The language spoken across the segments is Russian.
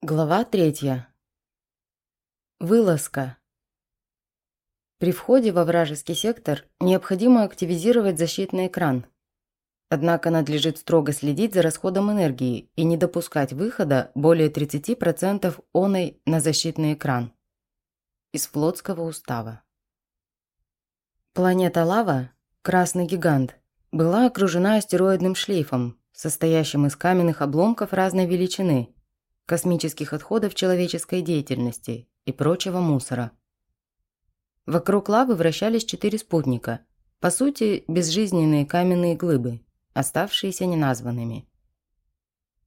Глава третья. Вылазка. При входе во вражеский сектор необходимо активизировать защитный экран. Однако надлежит строго следить за расходом энергии и не допускать выхода более 30% оной на защитный экран. Из флотского устава. Планета Лава, красный гигант, была окружена астероидным шлейфом, состоящим из каменных обломков разной величины – космических отходов человеческой деятельности и прочего мусора. Вокруг лавы вращались четыре спутника, по сути, безжизненные каменные глыбы, оставшиеся неназванными.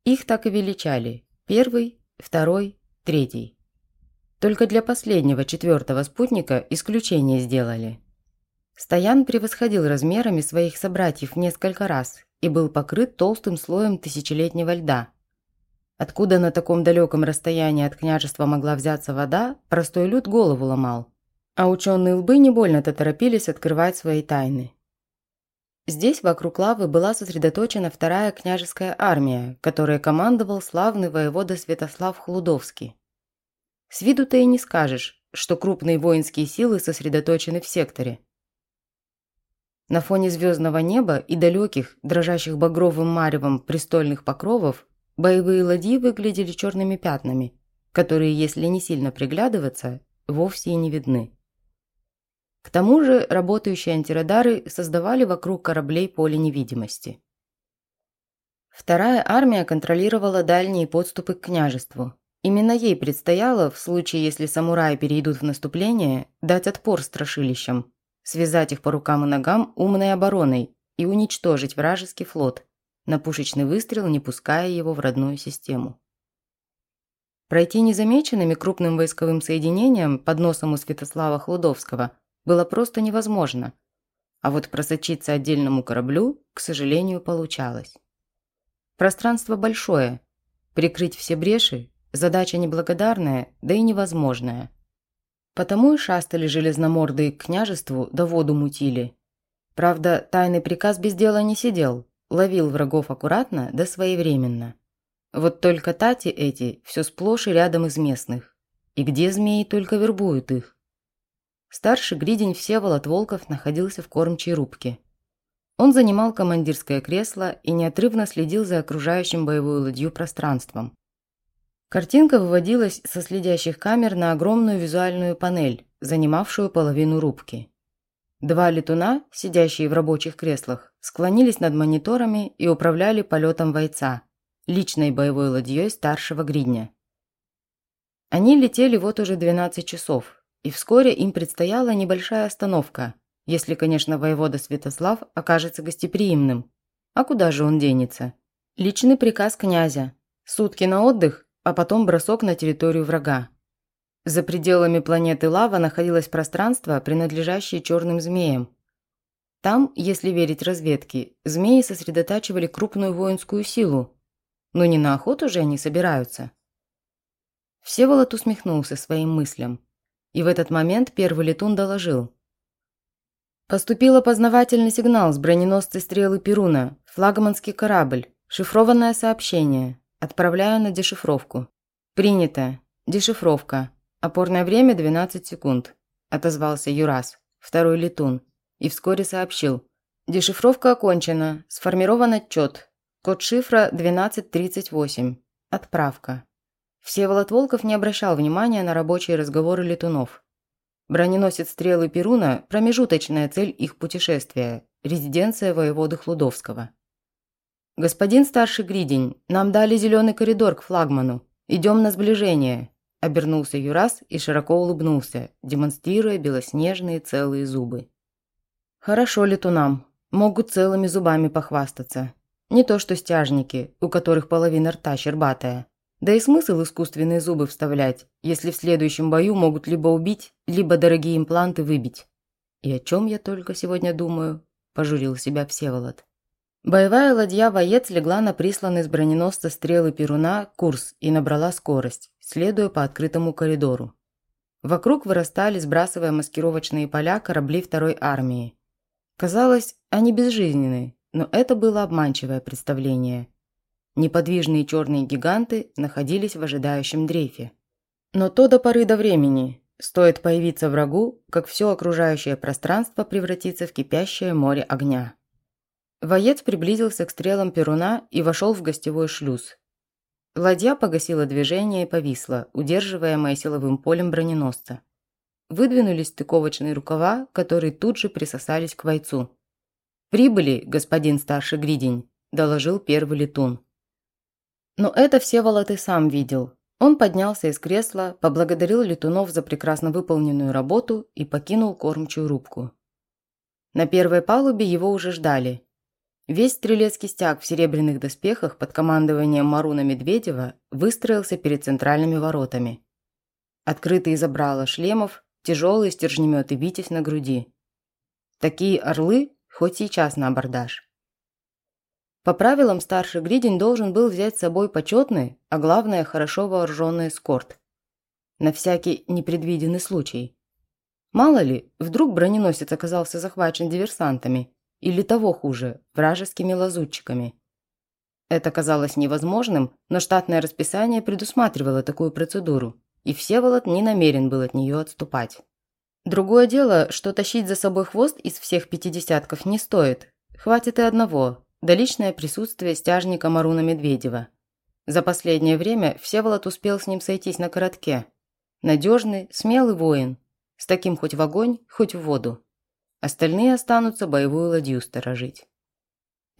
Их так и величали – первый, второй, третий. Только для последнего, четвертого спутника исключение сделали. Стоян превосходил размерами своих собратьев несколько раз и был покрыт толстым слоем тысячелетнего льда – Откуда на таком далеком расстоянии от княжества могла взяться вода, простой люд голову ломал. А ученые лбы не больно-то торопились открывать свои тайны. Здесь вокруг лавы была сосредоточена вторая княжеская армия, которой командовал славный воевода Святослав Хлудовский. С виду-то и не скажешь, что крупные воинские силы сосредоточены в секторе. На фоне звездного неба и далеких, дрожащих багровым маревом престольных покровов Боевые ладьи выглядели черными пятнами, которые, если не сильно приглядываться, вовсе и не видны. К тому же работающие антирадары создавали вокруг кораблей поле невидимости. Вторая армия контролировала дальние подступы к княжеству. Именно ей предстояло, в случае, если самураи перейдут в наступление, дать отпор страшилищам, связать их по рукам и ногам умной обороной и уничтожить вражеский флот – на пушечный выстрел, не пуская его в родную систему. Пройти незамеченными крупным войсковым соединением под носом у Святослава Хлудовского было просто невозможно, а вот просочиться отдельному кораблю, к сожалению, получалось. Пространство большое, прикрыть все бреши – задача неблагодарная, да и невозможная. Потому и шастали железномордые к княжеству, да воду мутили. Правда, тайный приказ без дела не сидел – ловил врагов аккуратно да своевременно. Вот только тати эти все сплошь и рядом из местных. И где змеи только вербуют их? Старший гридень Всеволод Волков находился в кормчей рубке. Он занимал командирское кресло и неотрывно следил за окружающим боевую ладью пространством. Картинка выводилась со следящих камер на огромную визуальную панель, занимавшую половину рубки. Два летуна, сидящие в рабочих креслах, склонились над мониторами и управляли полетом бойца, личной боевой ладьей старшего гридня. Они летели вот уже 12 часов, и вскоре им предстояла небольшая остановка, если, конечно, воевода Святослав окажется гостеприимным. А куда же он денется? Личный приказ князя. Сутки на отдых, а потом бросок на территорию врага. За пределами планеты Лава находилось пространство, принадлежащее черным змеям. Там, если верить разведке, змеи сосредотачивали крупную воинскую силу. Но не на охоту же они собираются. Всеволод усмехнулся своим мыслям. И в этот момент первый летун доложил. Поступил опознавательный сигнал с броненосца стрелы Перуна, флагманский корабль, шифрованное сообщение. Отправляю на дешифровку. Принято. Дешифровка. «Опорное время 12 секунд», – отозвался Юрас, второй летун, и вскоре сообщил. «Дешифровка окончена. Сформирован отчет. Код шифра 1238. Отправка». Всеволод Волков не обращал внимания на рабочие разговоры летунов. Броненосец «Стрелы Перуна» – промежуточная цель их путешествия – резиденция воеводы Хлудовского. «Господин старший Гридень, нам дали зеленый коридор к флагману. Идем на сближение. Обернулся Юрас и широко улыбнулся, демонстрируя белоснежные целые зубы. «Хорошо летунам. Могут целыми зубами похвастаться. Не то что стяжники, у которых половина рта щербатая. Да и смысл искусственные зубы вставлять, если в следующем бою могут либо убить, либо дорогие импланты выбить. И о чем я только сегодня думаю?» – пожурил себя Всеволод. Боевая ладья «Воец» легла на присланный с броненосца стрелы Перуна курс и набрала скорость, следуя по открытому коридору. Вокруг вырастали, сбрасывая маскировочные поля, корабли второй армии. Казалось, они безжизненны, но это было обманчивое представление. неподвижные черные гиганты находились в ожидающем дрейфе. Но то до поры до времени. Стоит появиться врагу, как все окружающее пространство превратится в кипящее море огня. Воец приблизился к стрелам Перуна и вошел в гостевой шлюз. Ладья погасила движение и повисла, удерживаемая силовым полем броненосца. Выдвинулись стыковочные рукава, которые тут же присосались к бойцу. «Прибыли, господин старший гридень», – доложил первый летун. Но это Всеволод и сам видел. Он поднялся из кресла, поблагодарил летунов за прекрасно выполненную работу и покинул кормчую рубку. На первой палубе его уже ждали. Весь стрелецкий стяг в серебряных доспехах под командованием Маруна Медведева выстроился перед центральными воротами. Открытые забрала шлемов, тяжелые стержнеметы «Витязь» на груди. Такие орлы хоть сейчас на абордаж. По правилам старший Гридень должен был взять с собой почетный, а главное хорошо вооруженный эскорт. На всякий непредвиденный случай. Мало ли, вдруг броненосец оказался захвачен диверсантами, или того хуже, вражескими лазутчиками. Это казалось невозможным, но штатное расписание предусматривало такую процедуру, и Всеволод не намерен был от нее отступать. Другое дело, что тащить за собой хвост из всех пятидесятков не стоит. Хватит и одного, да личное присутствие стяжника Маруна Медведева. За последнее время Всеволод успел с ним сойтись на коротке. Надежный, смелый воин. С таким хоть в огонь, хоть в воду. Остальные останутся боевую ладью сторожить.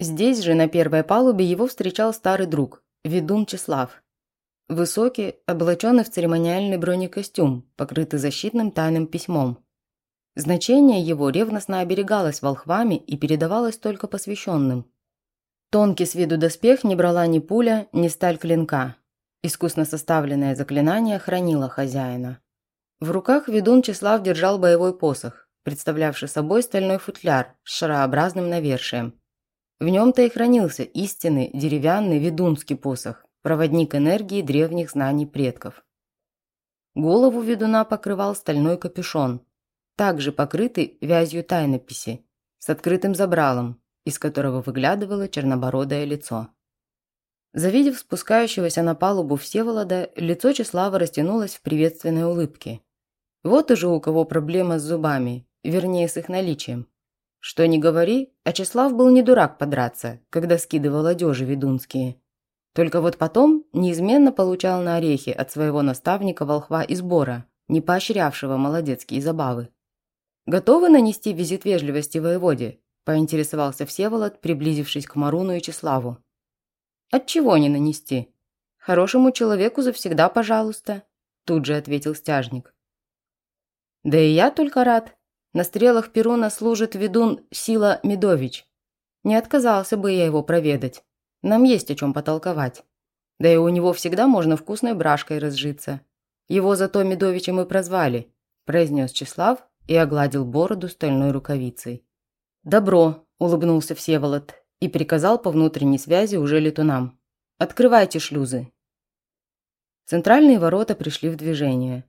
Здесь же, на первой палубе, его встречал старый друг, ведун Числав. Высокий, облаченный в церемониальный бронекостюм, покрытый защитным тайным письмом. Значение его ревностно оберегалось волхвами и передавалось только посвященным. Тонкий с виду доспех не брала ни пуля, ни сталь клинка. Искусно составленное заклинание хранило хозяина. В руках ведун Числав держал боевой посох, представлявший собой стальной футляр с шарообразным навершием. В нем-то и хранился истинный деревянный ведунский посох, проводник энергии древних знаний предков. Голову ведуна покрывал стальной капюшон, также покрытый вязью тайнописи, с открытым забралом, из которого выглядывало чернобородое лицо. Завидев спускающегося на палубу Всеволода, лицо Числава растянулось в приветственной улыбке. Вот уже у кого проблема с зубами, вернее, с их наличием. Что ни говори, а Числав был не дурак подраться, когда скидывал одежи ведунские. Только вот потом неизменно получал на орехи от своего наставника волхва из Бора, не поощрявшего молодецкие забавы. «Готовы нанести визит вежливости воеводе?» – поинтересовался Всеволод, приблизившись к Маруну и Числаву. «Отчего не нанести? Хорошему человеку завсегда пожалуйста», – тут же ответил стяжник. «Да и я только рад. На стрелах Перуна служит ведун Сила Медович. Не отказался бы я его проведать. Нам есть о чем потолковать. Да и у него всегда можно вкусной брашкой разжиться. Его зато Медовичем и прозвали», – произнес Числав и огладил бороду стальной рукавицей. «Добро», – улыбнулся Всеволод и приказал по внутренней связи уже летунам. «Открывайте шлюзы». Центральные ворота пришли в движение.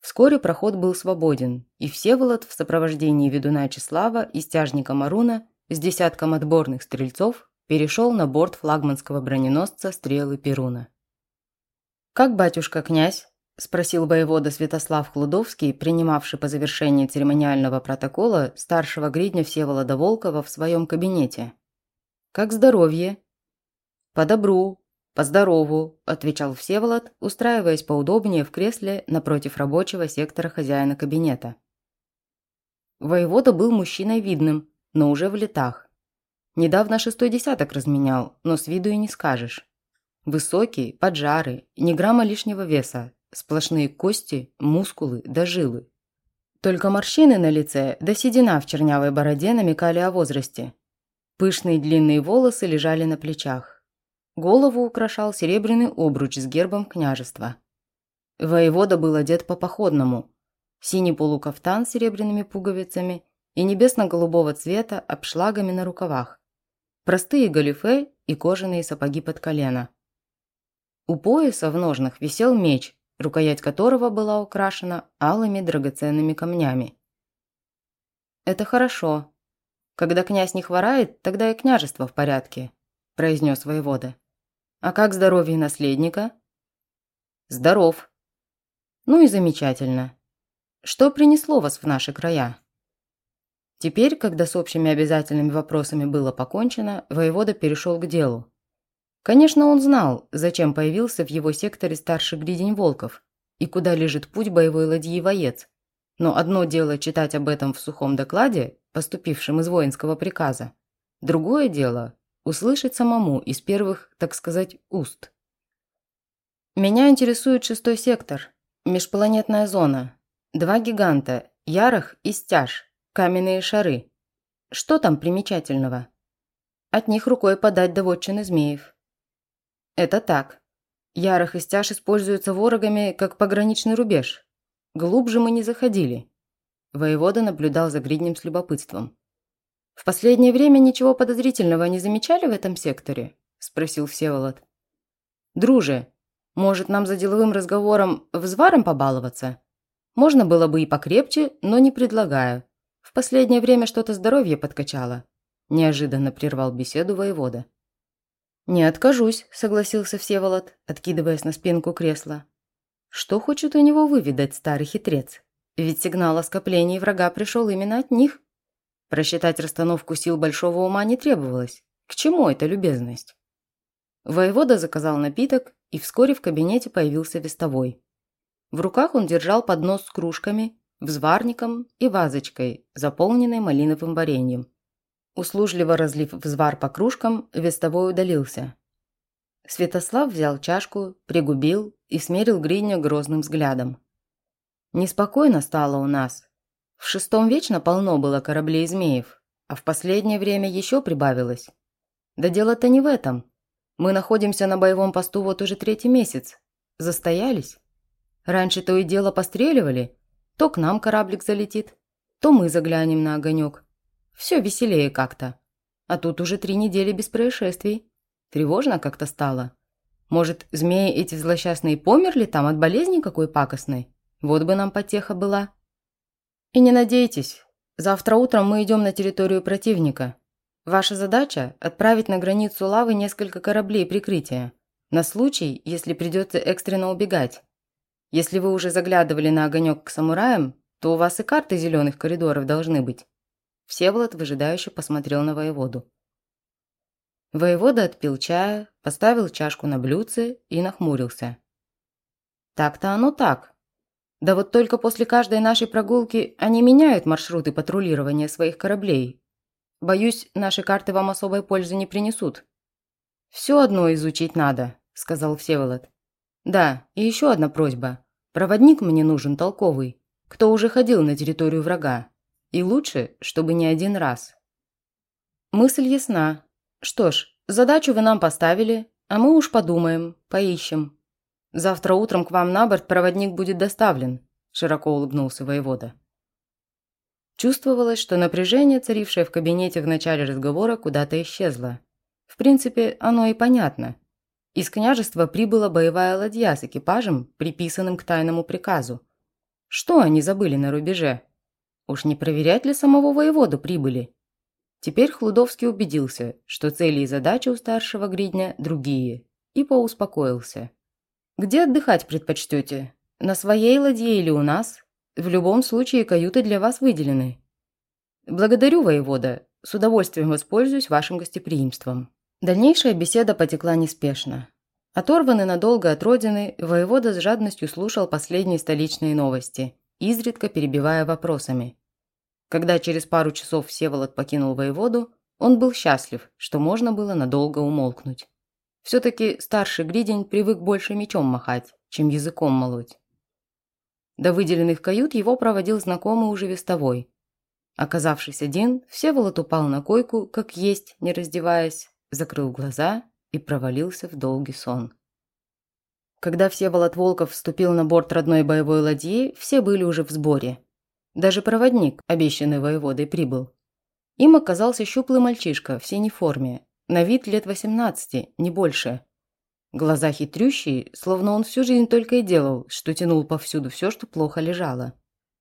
Вскоре проход был свободен, и Всеволод в сопровождении ведуна Числава и стяжника Маруна с десятком отборных стрельцов перешел на борт флагманского броненосца «Стрелы Перуна». «Как батюшка-князь?» – спросил воевода Святослав Хлудовский, принимавший по завершении церемониального протокола старшего гридня Всеволода Волкова в своем кабинете. «Как здоровье?» «По добру, по здорову», – отвечал Всеволод, устраиваясь поудобнее в кресле напротив рабочего сектора хозяина кабинета. Воевода был мужчиной видным, но уже в летах. Недавно шестой десяток разменял, но с виду и не скажешь. Высокий, поджарый, ни грамма лишнего веса, сплошные кости, мускулы да жилы. Только морщины на лице да седина в чернявой бороде намекали о возрасте. Пышные длинные волосы лежали на плечах. Голову украшал серебряный обруч с гербом княжества. Воевода был одет по-походному. Синий полукафтан с серебряными пуговицами и небесно-голубого цвета обшлагами на рукавах простые галифе и кожаные сапоги под колено. У пояса в ножнах висел меч, рукоять которого была украшена алыми драгоценными камнями. «Это хорошо. Когда князь не хворает, тогда и княжество в порядке», – произнес воевода. А как здоровье наследника?» «Здоров». «Ну и замечательно. Что принесло вас в наши края?» Теперь, когда с общими обязательными вопросами было покончено, воевода перешел к делу. Конечно, он знал, зачем появился в его секторе старший гридень Волков и куда лежит путь боевой ладьи воец. Но одно дело читать об этом в сухом докладе, поступившем из воинского приказа. Другое дело – услышать самому из первых, так сказать, уст. Меня интересует шестой сектор, межпланетная зона. Два гиганта – Ярах и Стяж, каменные шары. Что там примечательного? От них рукой подать до вотчины змеев. Это так. Ярах и Стяж используются ворогами как пограничный рубеж. Глубже мы не заходили. Воевода наблюдал за гриднем с любопытством. «В последнее время ничего подозрительного не замечали в этом секторе?» – спросил Всеволод. «Друже, может, нам за деловым разговором взваром побаловаться? Можно было бы и покрепче, но не предлагаю. В последнее время что-то здоровье подкачало», – неожиданно прервал беседу воевода. «Не откажусь», – согласился Всеволод, откидываясь на спинку кресла. «Что хочет у него выведать старый хитрец? Ведь сигнал о скоплении врага пришел именно от них. Просчитать расстановку сил большого ума не требовалось. К чему эта любезность?» Воевода заказал напиток, и вскоре в кабинете появился вестовой. В руках он держал поднос с кружками, взварником и вазочкой, заполненной малиновым вареньем. Услужливо разлив взвар по кружкам, вестовой удалился. Святослав взял чашку, пригубил и смерил Гриня грозным взглядом. «Неспокойно стало у нас. В шестом вечно полно было кораблей змеев, а в последнее время еще прибавилось. Да дело-то не в этом. Мы находимся на боевом посту вот уже третий месяц. Застоялись. Раньше то и дело постреливали. То к нам кораблик залетит, то мы заглянем на огонек. Все веселее как-то. А тут уже три недели без происшествий. Тревожно как-то стало. Может, змеи эти злосчастные померли там от болезни какой пакостной? Вот бы нам потеха была. И не надейтесь. Завтра утром мы идем на территорию противника. Ваша задача – отправить на границу лавы несколько кораблей прикрытия. На случай, если придется экстренно убегать. Если вы уже заглядывали на огонек к самураям, то у вас и карты зеленых коридоров должны быть. Всеволод выжидающе посмотрел на воеводу. Воевода отпил чая, поставил чашку на блюдце и нахмурился. «Так-то оно так. Да вот только после каждой нашей прогулки они меняют маршруты патрулирования своих кораблей. Боюсь, наши карты вам особой пользы не принесут». «Все одно изучить надо», – сказал Всеволод. «Да, и еще одна просьба. Проводник мне нужен толковый, кто уже ходил на территорию врага. И лучше, чтобы не один раз. Мысль ясна. Что ж, задачу вы нам поставили, а мы уж подумаем, поищем. Завтра утром к вам на борт проводник будет доставлен, широко улыбнулся воевода. Чувствовалось, что напряжение, царившее в кабинете в начале разговора, куда-то исчезло. В принципе, оно и понятно. Из княжества прибыла боевая ладья с экипажем, приписанным к тайному приказу. Что они забыли на рубеже? Уж не проверять ли самого воеводу прибыли? Теперь Хлудовский убедился, что цели и задачи у старшего гридня другие, и поуспокоился. «Где отдыхать предпочтете? На своей ладье или у нас? В любом случае каюты для вас выделены». «Благодарю, воевода. С удовольствием воспользуюсь вашим гостеприимством». Дальнейшая беседа потекла неспешно. Оторванный надолго от родины, воевода с жадностью слушал последние столичные новости, изредка перебивая вопросами. Когда через пару часов Всеволод покинул воеводу, он был счастлив, что можно было надолго умолкнуть. Все-таки старший гридень привык больше мечом махать, чем языком молоть. До выделенных кают его проводил знакомый уже вестовой. Оказавшись один, Всеволод упал на койку, как есть, не раздеваясь, закрыл глаза и провалился в долгий сон. Когда Всеволод Волков вступил на борт родной боевой ладьи, все были уже в сборе. Даже проводник, обещанный воеводой, прибыл. Им оказался щуплый мальчишка в синей форме, на вид лет 18, не больше. Глаза хитрющие, словно он всю жизнь только и делал, что тянул повсюду все, что плохо лежало.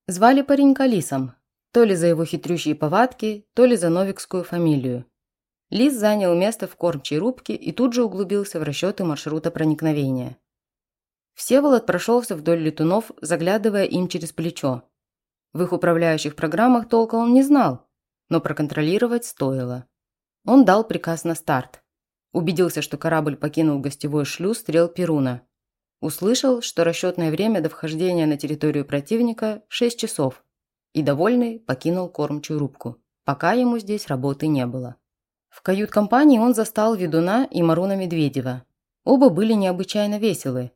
Звали паренька Лисом, то ли за его хитрющие повадки, то ли за новикскую фамилию. Лис занял место в кормчей рубке и тут же углубился в расчеты маршрута проникновения. Всеволод прошелся вдоль летунов, заглядывая им через плечо. В их управляющих программах толка он не знал, но проконтролировать стоило. Он дал приказ на старт. Убедился, что корабль покинул гостевой шлюз стрел Перуна. Услышал, что расчетное время до вхождения на территорию противника – 6 часов. И, довольный, покинул кормчую рубку, пока ему здесь работы не было. В кают-компании он застал ведуна и Маруна Медведева. Оба были необычайно веселы.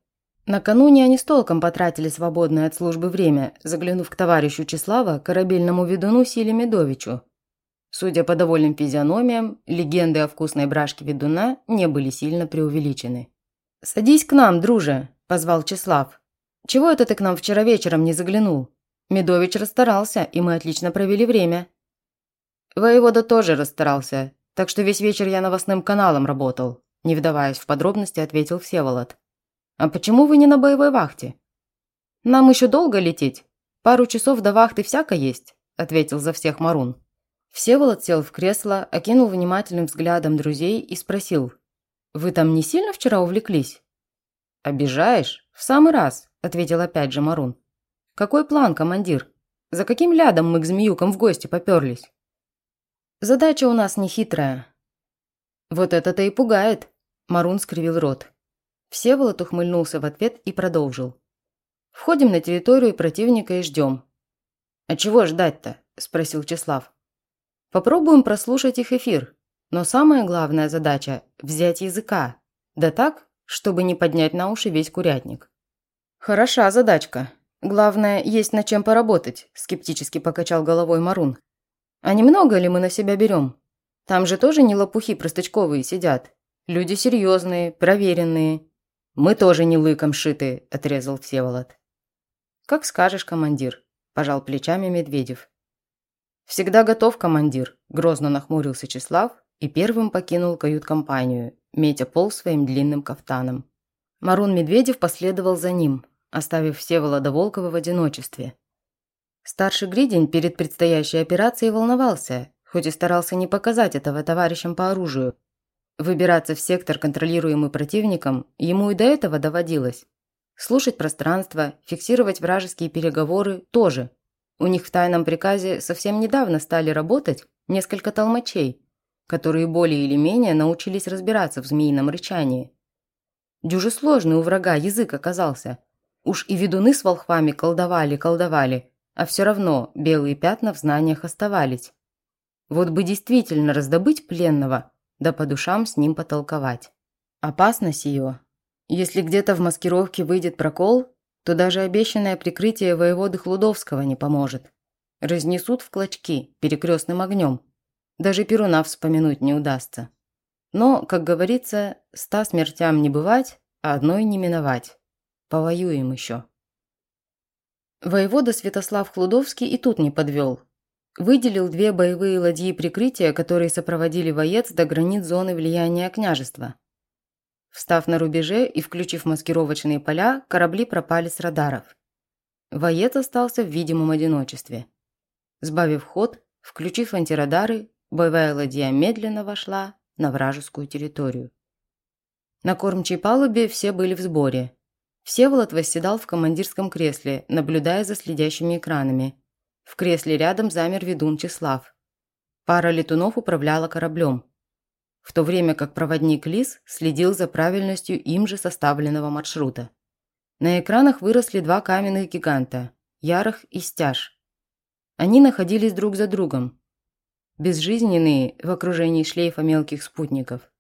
Накануне они с толком потратили свободное от службы время, заглянув к товарищу Числава, корабельному ведуну Силе Медовичу. Судя по довольным физиономиям, легенды о вкусной брашке ведуна не были сильно преувеличены. «Садись к нам, друже», – позвал Числав. «Чего это ты к нам вчера вечером не заглянул? Медович расстарался, и мы отлично провели время». Воевода тоже расстарался, так что весь вечер я новостным каналом работал», не вдаваясь в подробности, ответил Всеволод. «А почему вы не на боевой вахте?» «Нам еще долго лететь? Пару часов до вахты всяко есть», ответил за всех Марун. Всеволод сел в кресло, окинул внимательным взглядом друзей и спросил. «Вы там не сильно вчера увлеклись?» «Обижаешь? В самый раз», ответил опять же Марун. «Какой план, командир? За каким лядом мы к змеюкам в гости поперлись?» Задача у нас нехитрая. Вот это-то и пугает. Марун скривил рот. Всеволод ухмыльнулся в ответ и продолжил. Входим на территорию противника и ждем. А чего ждать-то? Спросил Числав. Попробуем прослушать их эфир. Но самая главная задача – взять языка. Да так, чтобы не поднять на уши весь курятник. Хороша задачка. Главное, есть над чем поработать, скептически покачал головой Марун. А немного ли мы на себя берем? Там же тоже не лопухи простачковые сидят. Люди серьезные, проверенные. Мы тоже не лыком шиты, отрезал Всеволод. Как скажешь, командир, пожал плечами Медведев. Всегда готов, командир, грозно нахмурился Числав и первым покинул кают-компанию, метя пол своим длинным кафтаном. Марун Медведев последовал за ним, оставив Всеволода Волкова в одиночестве. Старший Гридень перед предстоящей операцией волновался, хоть и старался не показать этого товарищам по оружию. Выбираться в сектор, контролируемый противником, ему и до этого доводилось. Слушать пространство, фиксировать вражеские переговоры тоже. У них в тайном приказе совсем недавно стали работать несколько толмачей, которые более или менее научились разбираться в змеином рычании. Дюже сложный у врага язык оказался. Уж и ведуны с волхвами колдовали-колдовали, а все равно белые пятна в знаниях оставались. Вот бы действительно раздобыть пленного, да по душам с ним потолковать. Опасность ее. Если где-то в маскировке выйдет прокол, то даже обещанное прикрытие воеводы Хлудовского не поможет. Разнесут в клочки перекрестным огнем. Даже Перуна вспомянуть не удастся. Но, как говорится, ста смертям не бывать, а одной не миновать. Повоюем еще. Воевода Святослав Хлудовский и тут не подвел. Выделил две боевые ладьи прикрытия, которые сопроводили воец до границ зоны влияния княжества. Встав на рубеже и включив маскировочные поля, корабли пропали с радаров. Воец остался в видимом одиночестве. Сбавив ход, включив антирадары, боевая ладья медленно вошла на вражескую территорию. На кормчей палубе все были в сборе. Всеволод восседал в командирском кресле, наблюдая за следящими экранами. В кресле рядом замер ведун Числав. Пара летунов управляла кораблем. В то время как проводник Лис следил за правильностью им же составленного маршрута. На экранах выросли два каменных гиганта – Ярах и Стяж. Они находились друг за другом. Безжизненные в окружении шлейфа мелких спутников.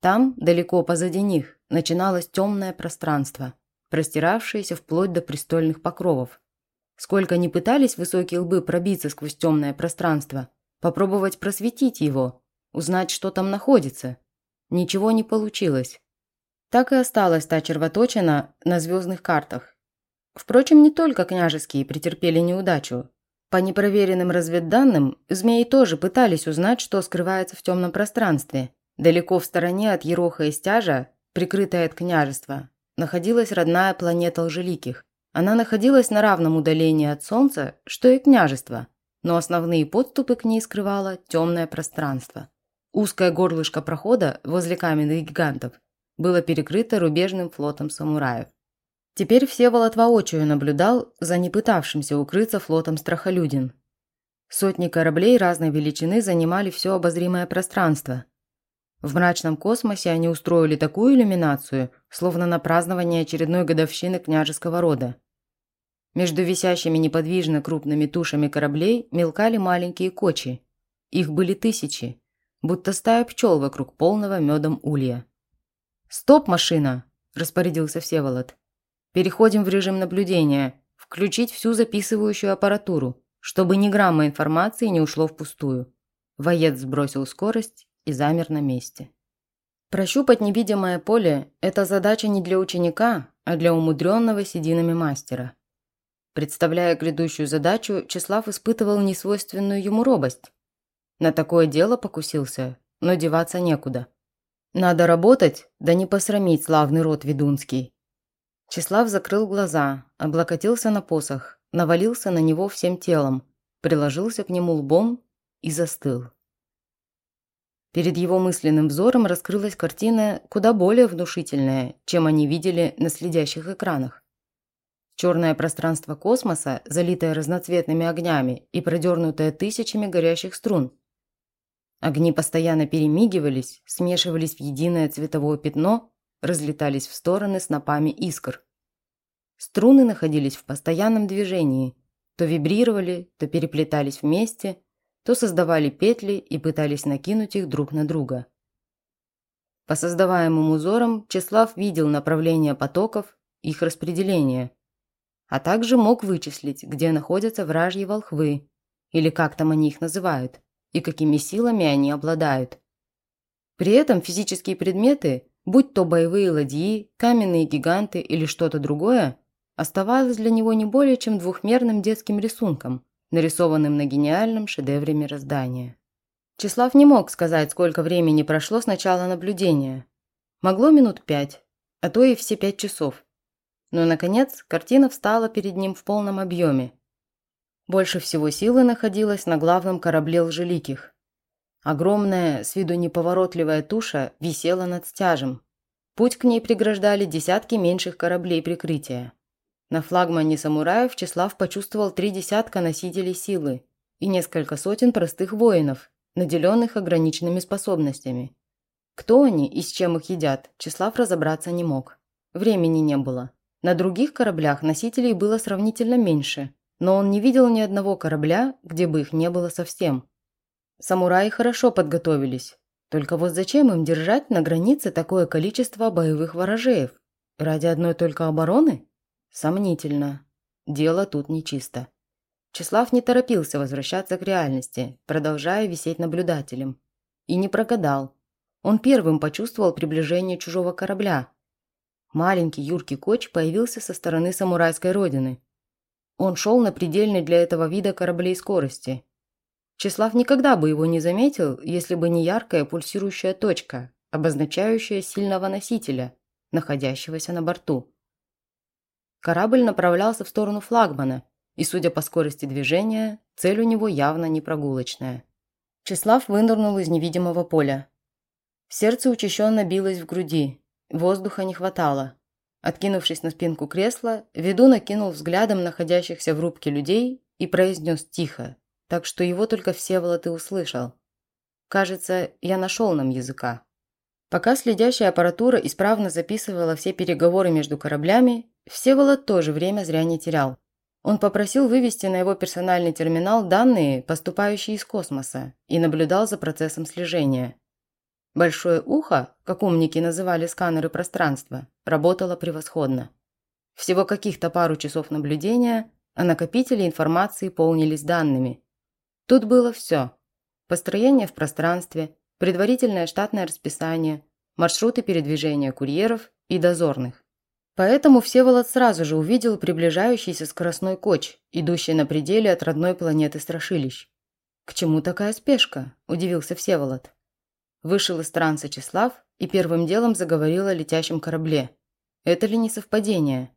Там, далеко позади них, начиналось темное пространство – простиравшиеся вплоть до престольных покровов. Сколько ни пытались высокие лбы пробиться сквозь темное пространство, попробовать просветить его, узнать, что там находится. Ничего не получилось. Так и осталась та червоточина на звездных картах. Впрочем, не только княжеские претерпели неудачу. По непроверенным разведданным, змеи тоже пытались узнать, что скрывается в темном пространстве, далеко в стороне от Ероха и Стяжа, прикрытое от княжества, находилась родная планета Лжеликих. Она находилась на равном удалении от Солнца, что и княжество, но основные подступы к ней скрывало темное пространство. Узкое горлышко прохода возле каменных гигантов было перекрыто рубежным флотом самураев. Теперь Всеволод воочию наблюдал за не пытавшимся укрыться флотом страхолюдин. Сотни кораблей разной величины занимали все обозримое пространство. В мрачном космосе они устроили такую иллюминацию, словно на празднование очередной годовщины княжеского рода. Между висящими неподвижно крупными тушами кораблей мелкали маленькие кочи. Их были тысячи, будто стая пчел вокруг полного медом улья. «Стоп, машина!» – распорядился Всеволод. «Переходим в режим наблюдения. Включить всю записывающую аппаратуру, чтобы ни грамма информации не ушло впустую». Воец сбросил скорость и замер на месте. Прощупать невидимое поле – это задача не для ученика, а для умудренного сединами мастера – Представляя грядущую задачу, Числав испытывал несвойственную ему робость. На такое дело покусился, но деваться некуда. Надо работать, да не посрамить славный род ведунский. Числав закрыл глаза, облокотился на посох, навалился на него всем телом, приложился к нему лбом и застыл. Перед его мысленным взором раскрылась картина куда более внушительная, чем они видели на следящих экранах. Черное пространство космоса, залитое разноцветными огнями и продернутое тысячами горящих струн. Огни постоянно перемигивались, смешивались в единое цветовое пятно, разлетались в стороны снопами искр. Струны находились в постоянном движении, то вибрировали, то переплетались вместе, то создавали петли и пытались накинуть их друг на друга. По создаваемым узорам Числав видел направление потоков, их распределение – а также мог вычислить, где находятся вражьи волхвы, или как там они их называют, и какими силами они обладают. При этом физические предметы, будь то боевые ладьи, каменные гиганты или что-то другое, оставалось для него не более чем двухмерным детским рисунком, нарисованным на гениальном шедевре мироздания. Числав не мог сказать, сколько времени прошло с начала наблюдения. Могло минут пять, а то и все пять часов – но, наконец, картина встала перед ним в полном объеме. Больше всего силы находилось на главном корабле лжеликих. Огромная, с виду неповоротливая туша висела над стяжем. Путь к ней преграждали десятки меньших кораблей прикрытия. На флагмане самураев Числав почувствовал три десятка носителей силы и несколько сотен простых воинов, наделенных ограниченными способностями. Кто они и с чем их едят, Числав разобраться не мог. Времени не было. На других кораблях носителей было сравнительно меньше, но он не видел ни одного корабля, где бы их не было совсем. Самураи хорошо подготовились. Только вот зачем им держать на границе такое количество боевых ворожеев? Ради одной только обороны? Сомнительно. Дело тут нечисто. Числав не торопился возвращаться к реальности, продолжая висеть наблюдателем. И не прогадал. Он первым почувствовал приближение чужого корабля, Маленький юркий коч появился со стороны самурайской родины. Он шел на предельной для этого вида кораблей скорости. Числав никогда бы его не заметил, если бы не яркая пульсирующая точка, обозначающая сильного носителя, находящегося на борту. Корабль направлялся в сторону флагмана, и, судя по скорости движения, цель у него явно не прогулочная. Числав вынырнул из невидимого поля. Сердце учащенно билось в груди, Воздуха не хватало. Откинувшись на спинку кресла, веду накинул взглядом находящихся в рубке людей и произнес тихо, так что его только Всеволод и услышал. «Кажется, я нашел нам языка». Пока следящая аппаратура исправно записывала все переговоры между кораблями, Всеволод тоже время зря не терял. Он попросил вывести на его персональный терминал данные, поступающие из космоса, и наблюдал за процессом слежения. Большое ухо, как умники называли сканеры пространства, работало превосходно. Всего каких-то пару часов наблюдения, а накопители информации полнились данными. Тут было все. Построение в пространстве, предварительное штатное расписание, маршруты передвижения курьеров и дозорных. Поэтому Всеволод сразу же увидел приближающийся скоростной коч, идущий на пределе от родной планеты Страшилищ. «К чему такая спешка?» – удивился Всеволод. Вышел из транса Числав и первым делом заговорил о летящем корабле. Это ли не совпадение?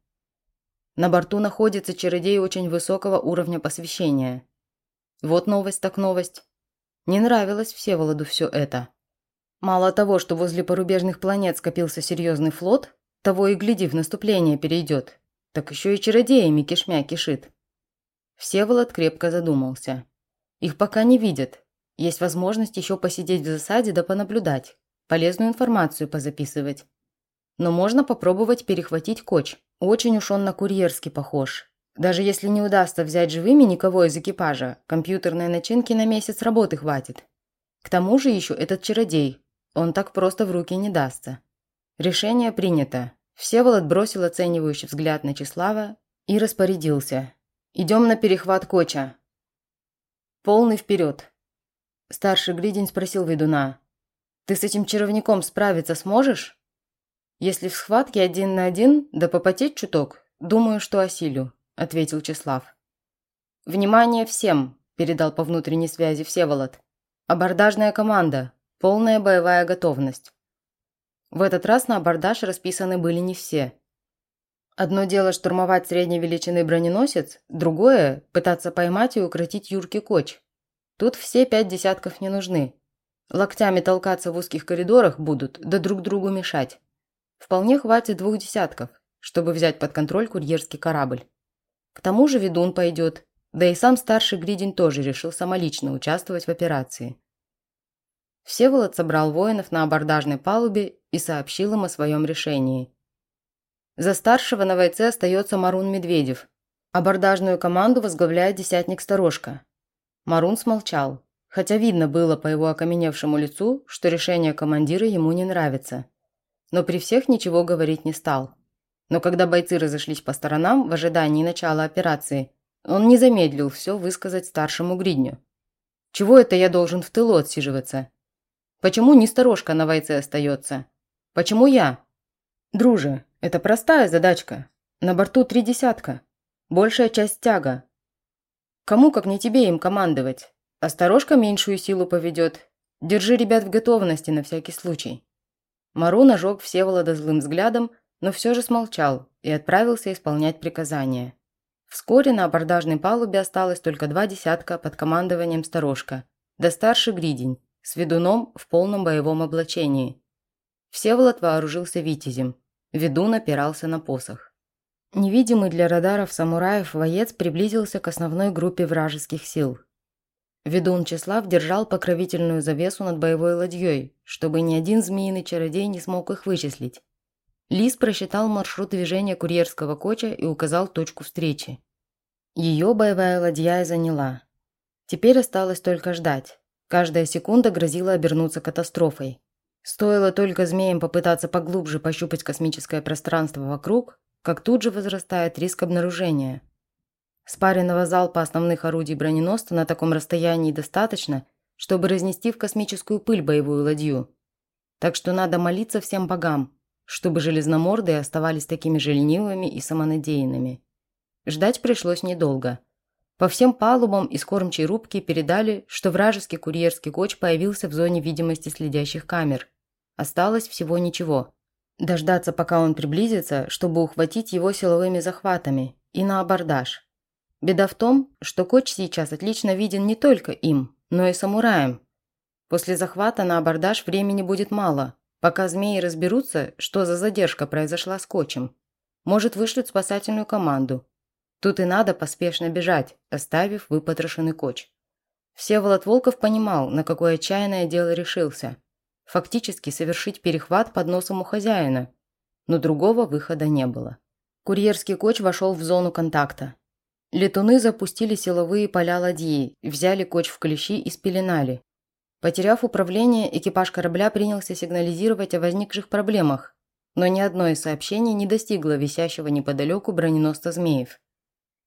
На борту находится чародей очень высокого уровня посвящения. Вот новость так новость. Не нравилось Всеволоду все это. Мало того, что возле порубежных планет скопился серьезный флот, того и гляди, в наступление перейдет, так еще и чародеями кишмя кишит. Всеволод крепко задумался. Их пока не видят. Есть возможность еще посидеть в засаде да понаблюдать, полезную информацию позаписывать. Но можно попробовать перехватить коч. Очень уж он на курьерский похож. Даже если не удастся взять живыми никого из экипажа, компьютерной начинки на месяц работы хватит. К тому же еще этот чародей. Он так просто в руки не дастся. Решение принято. Всеволод бросил оценивающий взгляд на Числава и распорядился. «Идем на перехват коча». «Полный вперед!» Старший Гридень спросил ведуна. «Ты с этим чаровником справиться сможешь?» «Если в схватке один на один, да попотеть чуток, думаю, что осилю», – ответил Числав. «Внимание всем!» – передал по внутренней связи Всеволод. «Абордажная команда. Полная боевая готовность». В этот раз на абордаж расписаны были не все. Одно дело штурмовать средней величины броненосец, другое – пытаться поймать и укротить Юрки Коч. Тут все пять десятков не нужны. Локтями толкаться в узких коридорах будут, да друг другу мешать. Вполне хватит двух десятков, чтобы взять под контроль курьерский корабль. К тому же ведун пойдет, да и сам старший Гридин тоже решил самолично участвовать в операции. Всеволод собрал воинов на абордажной палубе и сообщил им о своем решении. За старшего на бойце остается Марун Медведев. Абордажную команду возглавляет десятник Сторожка. Марун смолчал, хотя видно было по его окаменевшему лицу, что решение командира ему не нравится. Но при всех ничего говорить не стал. Но когда бойцы разошлись по сторонам в ожидании начала операции, он не замедлил все высказать старшему гридню. «Чего это я должен в тылу отсиживаться? Почему не сторожка на бойце остается? Почему я?» «Друже, это простая задачка. На борту три десятка. Большая часть тяга. Кому, как не тебе, им командовать? Осторожка меньшую силу поведет. Держи ребят в готовности на всякий случай». Мару нажег Всеволода злым взглядом, но все же смолчал и отправился исполнять приказания. Вскоре на абордажной палубе осталось только два десятка под командованием сторожка, да старший гридень, с ведуном в полном боевом облачении. Всеволод вооружился витязем, ведун опирался на посох. Невидимый для радаров самураев воец приблизился к основной группе вражеских сил. Ведун Числав держал покровительную завесу над боевой ладьей, чтобы ни один змеиный чародей не смог их вычислить. Лис просчитал маршрут движения курьерского коча и указал точку встречи. Ее боевая ладья и заняла. Теперь осталось только ждать. Каждая секунда грозила обернуться катастрофой. Стоило только змеям попытаться поглубже пощупать космическое пространство вокруг, как тут же возрастает риск обнаружения. Спаренного залпа основных орудий броненосца на таком расстоянии достаточно, чтобы разнести в космическую пыль боевую ладью. Так что надо молиться всем богам, чтобы железномордые оставались такими же ленивыми и самонадеянными. Ждать пришлось недолго. По всем палубам из кормчей рубки передали, что вражеский курьерский коч появился в зоне видимости следящих камер. Осталось всего ничего. Дождаться, пока он приблизится, чтобы ухватить его силовыми захватами, и на абордаж. Беда в том, что коч сейчас отлично виден не только им, но и самураем. После захвата на абордаж времени будет мало, Пока змеи разберутся, что за задержка произошла с Кочем. Может, вышлют спасательную команду. Тут и надо поспешно бежать, оставив выпотрошенный коч. Всеволод Волков понимал, на какое отчаянное дело решился. Фактически совершить перехват под носом у хозяина. Но другого выхода не было. Курьерский коч вошел в зону контакта. Летуны запустили силовые поля ладьи, взяли коч в клещи и спеленали, Потеряв управление, экипаж корабля принялся сигнализировать о возникших проблемах, но ни одно из сообщений не достигло висящего неподалеку броненосца «Змеев».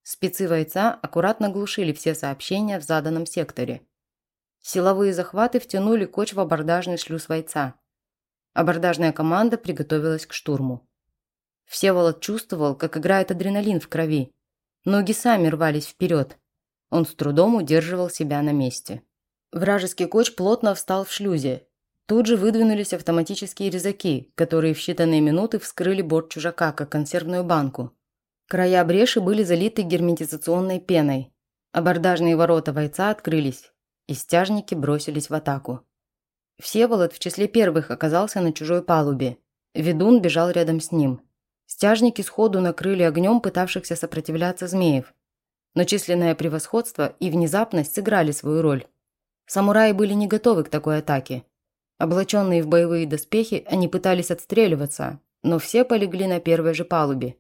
Спецы бойца аккуратно глушили все сообщения в заданном секторе. Силовые захваты втянули коч в абордажный шлюз бойца. Абордажная команда приготовилась к штурму. Всеволод чувствовал, как играет адреналин в крови. Ноги сами рвались вперед. Он с трудом удерживал себя на месте. Вражеский коч плотно встал в шлюзе. Тут же выдвинулись автоматические резаки, которые в считанные минуты вскрыли борт чужака, как консервную банку. Края бреши были залиты герметизационной пеной. Абордажные ворота бойца открылись, и стяжники бросились в атаку. Всеволод в числе первых оказался на чужой палубе. Ведун бежал рядом с ним. Стяжники сходу накрыли огнем пытавшихся сопротивляться змеев. Но численное превосходство и внезапность сыграли свою роль. Самураи были не готовы к такой атаке. Облаченные в боевые доспехи, они пытались отстреливаться, но все полегли на первой же палубе.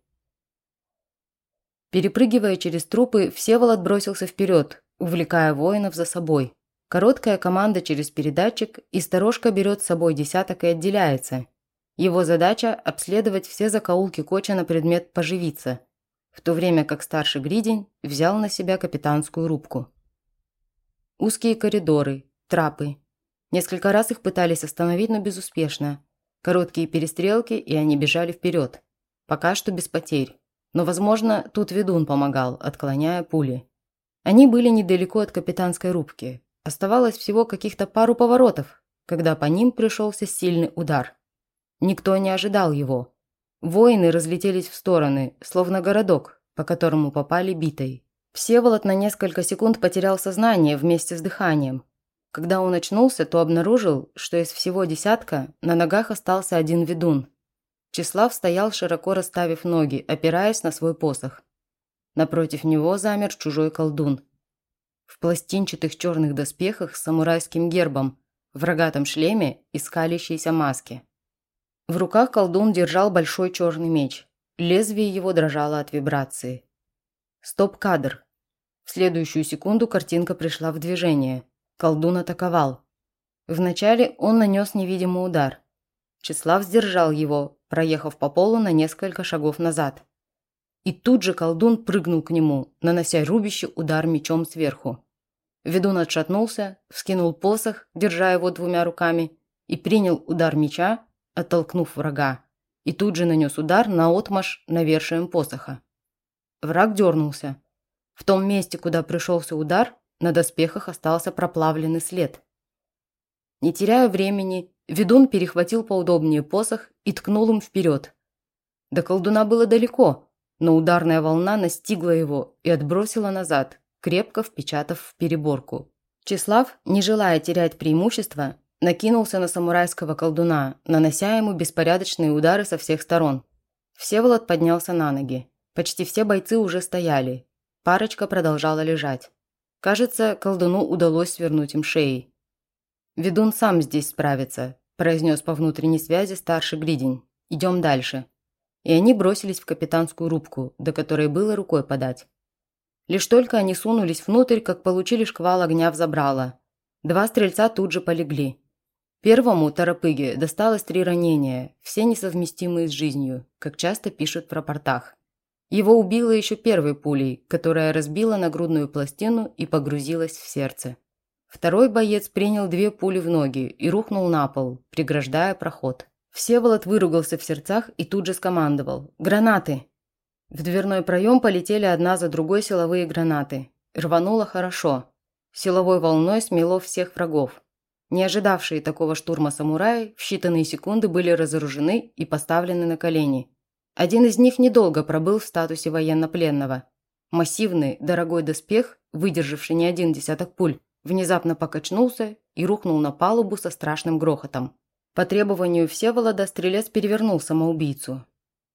Перепрыгивая через трупы, Всеволод бросился вперед, увлекая воинов за собой. Короткая команда через передатчик, и сторожка берет с собой десяток и отделяется. Его задача – обследовать все закоулки Коча на предмет поживиться, в то время как старший Гридень взял на себя капитанскую рубку. Узкие коридоры, трапы. Несколько раз их пытались остановить, но безуспешно. Короткие перестрелки, и они бежали вперед. Пока что без потерь. Но, возможно, тут ведун помогал, отклоняя пули. Они были недалеко от капитанской рубки. Оставалось всего каких-то пару поворотов, когда по ним пришелся сильный удар. Никто не ожидал его. Воины разлетелись в стороны, словно городок, по которому попали битой. Всеволод на несколько секунд потерял сознание вместе с дыханием. Когда он очнулся, то обнаружил, что из всего десятка на ногах остался один ведун. Числав стоял, широко расставив ноги, опираясь на свой посох. Напротив него замер чужой колдун. В пластинчатых черных доспехах с самурайским гербом, в рогатом шлеме и скалящейся маске. В руках колдун держал большой черный меч. Лезвие его дрожало от вибрации. Стоп-кадр. В следующую секунду картинка пришла в движение. Колдун атаковал. Вначале он нанес невидимый удар. Числав сдержал его, проехав по полу на несколько шагов назад. И тут же колдун прыгнул к нему, нанося рубящий удар мечом сверху. Ведун отшатнулся, вскинул посох, держа его двумя руками, и принял удар меча, оттолкнув врага, и тут же нанес удар на отмаш навершием посоха. Враг дернулся, в том месте, куда пришелся удар, на доспехах остался проплавленный след. Не теряя времени, ведун перехватил поудобнее посох и ткнул им вперед. До колдуна было далеко, но ударная волна настигла его и отбросила назад, крепко впечатав в переборку. Числав, не желая терять преимущество, накинулся на самурайского колдуна, нанося ему беспорядочные удары со всех сторон. Всеволод поднялся на ноги. Почти все бойцы уже стояли, Парочка продолжала лежать. Кажется, колдуну удалось свернуть им шеи. «Ведун сам здесь справится», – произнес по внутренней связи старший Гридень. «Идем дальше». И они бросились в капитанскую рубку, до которой было рукой подать. Лишь только они сунулись внутрь, как получили шквал огня в забрало. Два стрельца тут же полегли. Первому, Тарапыге, досталось три ранения, все несовместимые с жизнью, как часто пишут в рапортах. Его убило еще первой пулей, которая разбила нагрудную пластину и погрузилась в сердце. Второй боец принял две пули в ноги и рухнул на пол, преграждая проход. Всеволод выругался в сердцах и тут же скомандовал «Гранаты!». В дверной проем полетели одна за другой силовые гранаты. Рвануло хорошо. Силовой волной смело всех врагов. Не ожидавшие такого штурма самураи в считанные секунды были разоружены и поставлены на колени – один из них недолго пробыл в статусе военнопленного. Массивный, дорогой доспех, выдержавший не один десяток пуль, внезапно покачнулся и рухнул на палубу со страшным грохотом. По требованию Всеволода стрелец перевернул самоубийцу.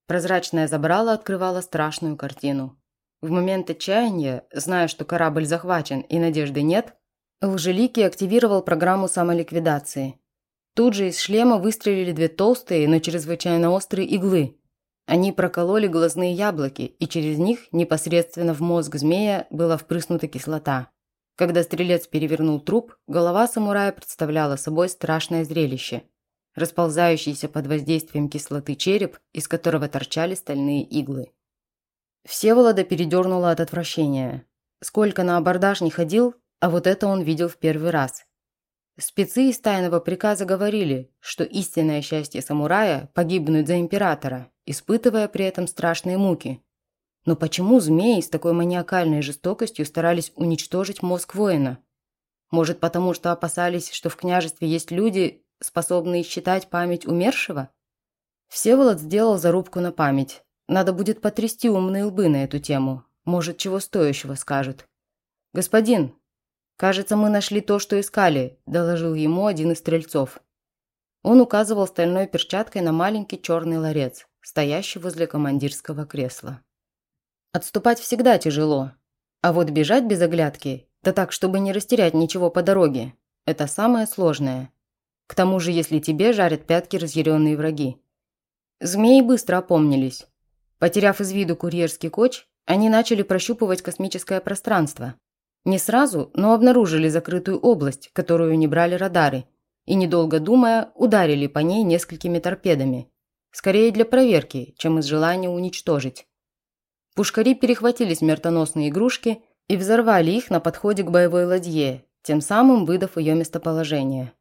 Прозрачное забрало открывало страшную картину. В момент отчаяния, зная, что корабль захвачен и надежды нет, Лжеликий активировал программу самоликвидации. Тут же из шлема выстрелили две толстые, но чрезвычайно острые иглы, они прокололи глазные яблоки, и через них непосредственно в мозг змея была впрыснута кислота. Когда стрелец перевернул труп, голова самурая представляла собой страшное зрелище. Расползающийся под воздействием кислоты череп, из которого торчали стальные иглы. Всеволода передернуло от отвращения. Сколько на абордаж не ходил, а вот это он видел в первый раз. Спецы из тайного приказа говорили, что истинное счастье самурая – погибнуть за императора, испытывая при этом страшные муки. Но почему змеи с такой маниакальной жестокостью старались уничтожить мозг воина? Может, потому что опасались, что в княжестве есть люди, способные считать память умершего? Всеволод сделал зарубку на память. Надо будет потрясти умные лбы на эту тему. Может, чего стоящего скажет. «Господин!» «Кажется, мы нашли то, что искали», – доложил ему один из стрельцов. Он указывал стальной перчаткой на маленький черный ларец, стоящий возле командирского кресла. Отступать всегда тяжело, а вот бежать без оглядки, да так, чтобы не растерять ничего по дороге, это самое сложное. К тому же, если тебе жарят пятки разъяренные враги. Змеи быстро опомнились. Потеряв из виду курьерский коч, они начали прощупывать космическое пространство. Не сразу, но обнаружили закрытую область, которую не брали радары, и, недолго думая, ударили по ней несколькими торпедами. Скорее для проверки, чем из желания уничтожить. Пушкари перехватили смертоносные игрушки и взорвали их на подходе к боевой ладье, тем самым выдав ее местоположение.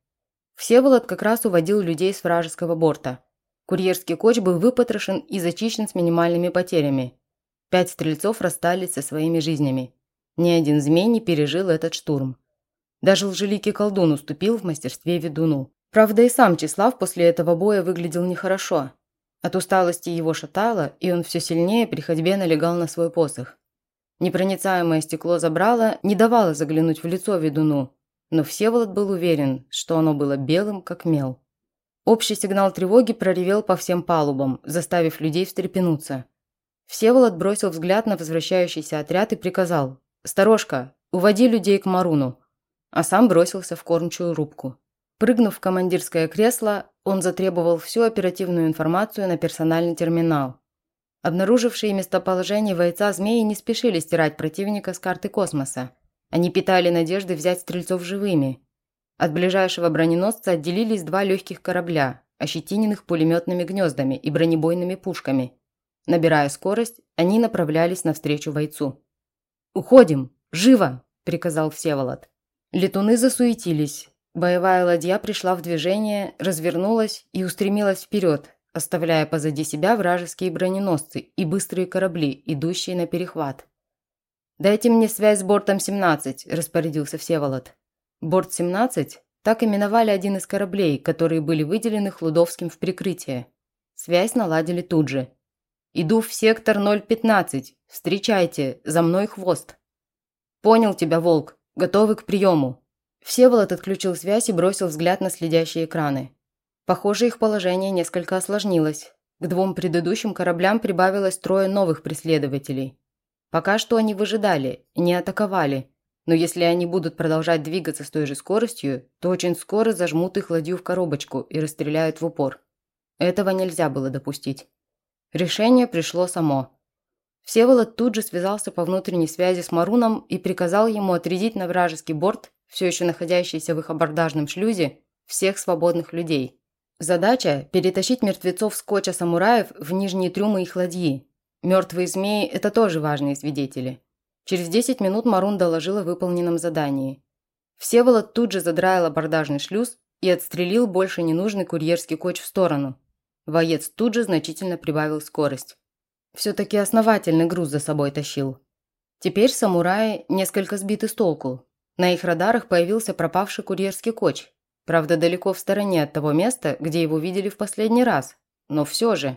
Всеволод как раз уводил людей с вражеского борта. Курьерский коч был выпотрошен и зачищен с минимальными потерями. Пять стрельцов расстались со своими жизнями. Ни один змей не пережил этот штурм. Даже лжеликий колдун уступил в мастерстве ведуну. Правда, и сам Числав после этого боя выглядел нехорошо. От усталости его шатало, и он все сильнее при ходьбе налегал на свой посох. Непроницаемое стекло забрало, не давало заглянуть в лицо ведуну, но Всеволод был уверен, что оно было белым, как мел. Общий сигнал тревоги проревел по всем палубам, заставив людей встрепенуться. Всеволод бросил взгляд на возвращающийся отряд и приказал «Сторожка, уводи людей к Маруну», а сам бросился в кормчую рубку. Прыгнув в командирское кресло, он затребовал всю оперативную информацию на персональный терминал. Обнаружившие местоположение бойца змеи не спешили стирать противника с карты космоса. Они питали надежды взять стрельцов живыми. От ближайшего броненосца отделились два легких корабля, ощетиненных пулеметными гнездами и бронебойными пушками. Набирая скорость, они направлялись навстречу бойцу. «Уходим! Живо!» – приказал Всеволод. Летуны засуетились. Боевая ладья пришла в движение, развернулась и устремилась вперед, оставляя позади себя вражеские броненосцы и быстрые корабли, идущие на перехват. «Дайте мне связь с бортом 17», – распорядился Всеволод. Борт 17 так именовали один из кораблей, которые были выделены Хлудовским в прикрытие. Связь наладили тут же. «Иду в сектор 015. Встречайте, за мной хвост». «Понял тебя, Волк. Готовы к приему». Всеволод отключил связь и бросил взгляд на следящие экраны. Похоже, их положение несколько осложнилось. К двум предыдущим кораблям прибавилось трое новых преследователей. Пока что они выжидали, не атаковали. Но если они будут продолжать двигаться с той же скоростью, то очень скоро зажмут их ладью в коробочку и расстреляют в упор. Этого нельзя было допустить. Решение пришло само. Всеволод тут же связался по внутренней связи с Маруном и приказал ему отрядить на вражеский борт, все еще находящийся в их абордажном шлюзе, всех свободных людей. Задача – перетащить мертвецов скотча самураев в нижние трюмы их ладьи. Мертвые змеи – это тоже важные свидетели. Через 10 минут Марун доложил о выполненном задании. Всеволод тут же задраил абордажный шлюз и отстрелил больше ненужный курьерский коч в сторону. Воец тут же значительно прибавил скорость. Все-таки основательный груз за собой тащил. Теперь самураи несколько сбиты с толку. На их радарах появился пропавший курьерский коч. Правда, далеко в стороне от того места, где его видели в последний раз. Но все же.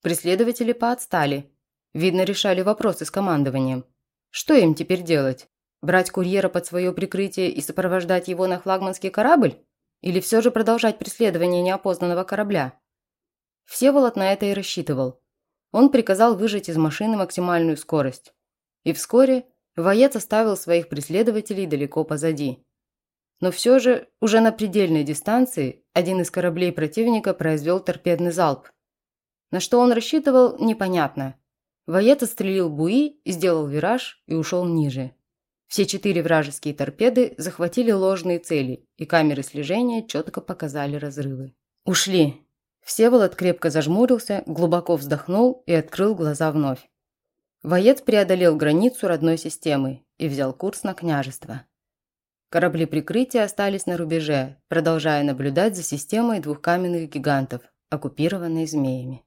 Преследователи поотстали. Видно, решали вопросы с командованием. Что им теперь делать? Брать курьера под свое прикрытие и сопровождать его на флагманский корабль? Или все же продолжать преследование неопознанного корабля? Всеволод на это и рассчитывал он приказал выжать из машины максимальную скорость. И вскоре воец оставил своих преследователей далеко позади. Но все же, уже на предельной дистанции, один из кораблей противника произвел торпедный залп. На что он рассчитывал, непонятно. Воец отстрелил буи, сделал вираж и ушел ниже. Все четыре вражеские торпеды захватили ложные цели, и камеры слежения четко показали разрывы. «Ушли!» Всеволод крепко зажмурился, глубоко вздохнул и открыл глаза вновь. Воец преодолел границу родной системы и взял курс на княжество. Корабли прикрытия остались на рубеже, продолжая наблюдать за системой двух каменных гигантов, оккупированной змеями.